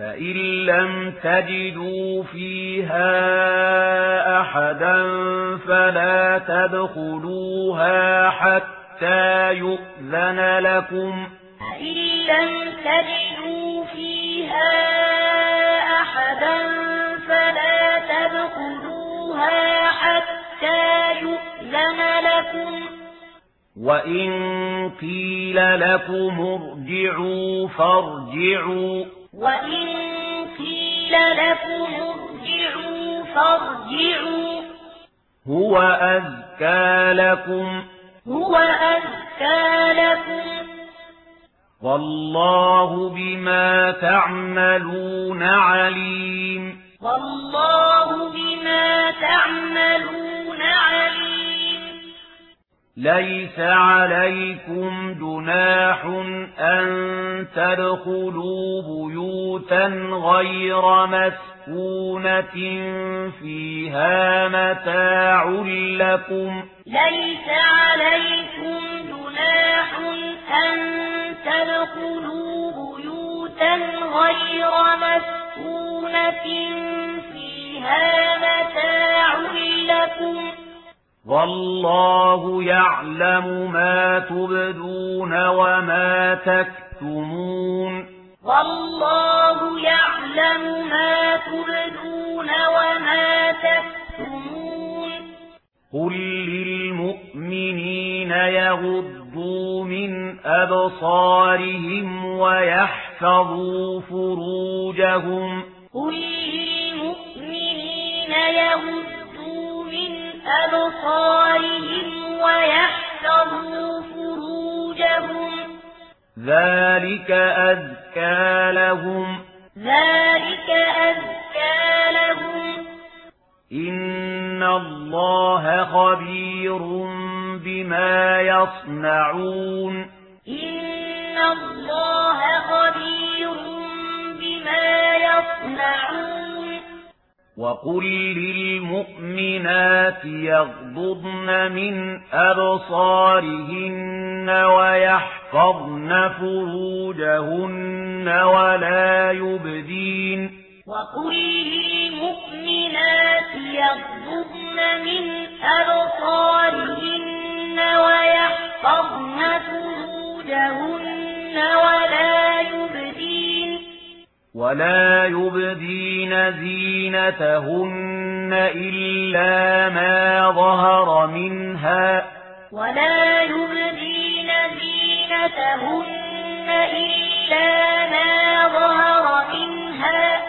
فإن لم تجدوا فيها أحدا فلا تدخلوها حتى يؤذن لكم فإن لم تجدوا فيها أحدا فلا تدخلوها حتى يؤذن لكم وإن قيل لكم ارجعوا فارجعوا هُوَ أذكى لَكُمْ هُوَ أذكى لَكُمْ وَاللَّهُ بِمَا تَعْمَلُونَ عَلِيمٌ وَاللَّهُ بِمَا تَعْمَلُونَ ليس عليكم جناح أن تدخلوا بيوتا غير مسكونة فيها متاع لكم ليس عليكم جناح أن تدخلوا بيوتا غير مسكونة فيها متاع لكم والله يعلم ما تبدون وما تكتمون. والله يعلم ما تبدون وما تكتمون. قل للمؤمنين يغضوا من أبصارهم ويحفظوا فروجهم. قل للمؤمنين يغضوا أبصارهم ويحفظوا فروجهم. ذلك أذكى لهم. ذلك أزكى لهم. إن الله خبير بما يصنعون. إن الله خبير بما يصنعون. وقل للمؤمنات يغضضن من أبصارهن ويحفظن فروجهن ولا يبدين وقل للمؤمنات يغضضن من أبصارهن ويحفظن فروجهن ولا يبدين ولا يبدين زينتهن إلا ما ظهر منها ولا يبدين زينتهن إلا ما ظهر منها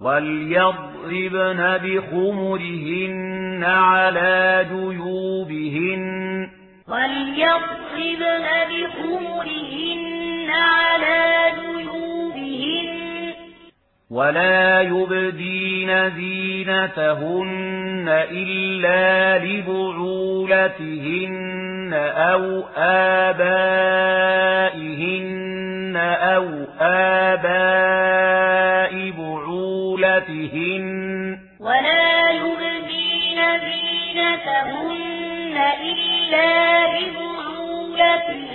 وليضربن بخمرهن على جيوبهن وليضربن بخمرهن على جيوبهن ولا يبدين زينتهن إلا لبعولتهن أو آبائهن أو آباء بعولتهن ولا يبدين زينتهن إلا لبعولتهن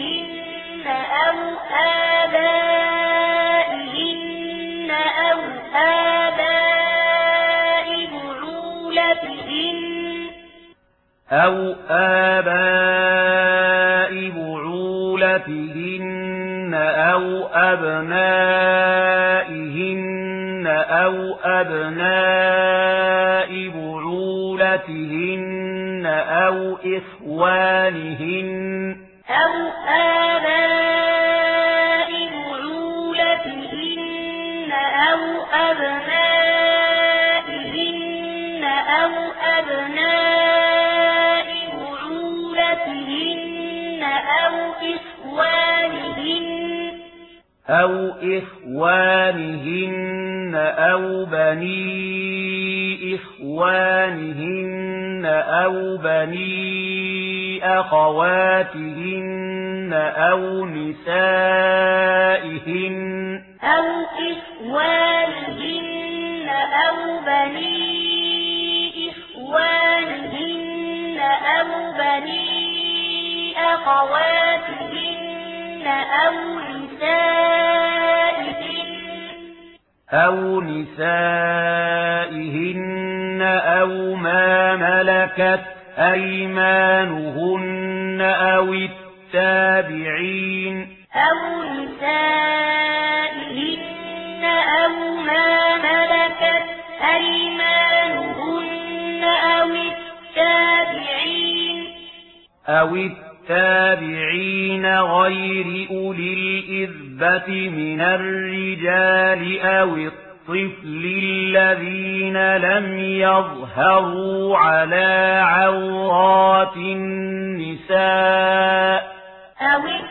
أو آبائهن آباء بعولتهن أو آباء بعولتهن أو أبنائهن أو أبناء بعولتهن أو إخوانهن أو آباء أو أبناء أو إخوانهن أو إخوانهن أو بني إخوانهن أو بني أخواتهن أو نسائهن أو إخوانهن أو بني إخوانهن أو بني أخواتهن أو أو نسائهن أو ما ملكت أيمانهن أو التابعين أو نسائهن أو التابعين أو التابعين غير أولي الإذبة من الرجال أو الطفل الذين لم يظهروا على عورات النساء أو التابعين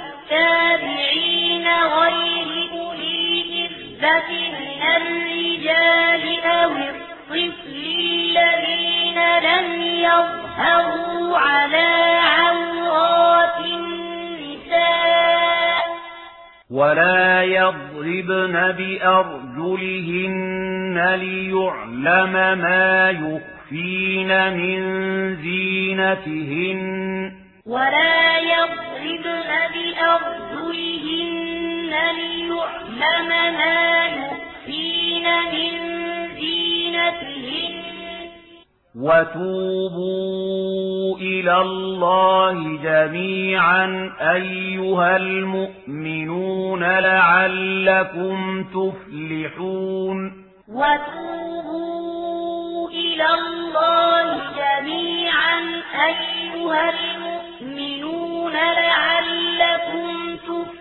ولا يضربن بأرجلهن ليعلم ما يخفين من زينتهن ولا يضربن بأرجلهن ليعلم ما يخفين من وتوبوا إلى الله جميعا أيها المؤمنون لعلكم تفلحون. وتوبوا إلى الله جميعا أيها المؤمنون لعلكم تفلحون.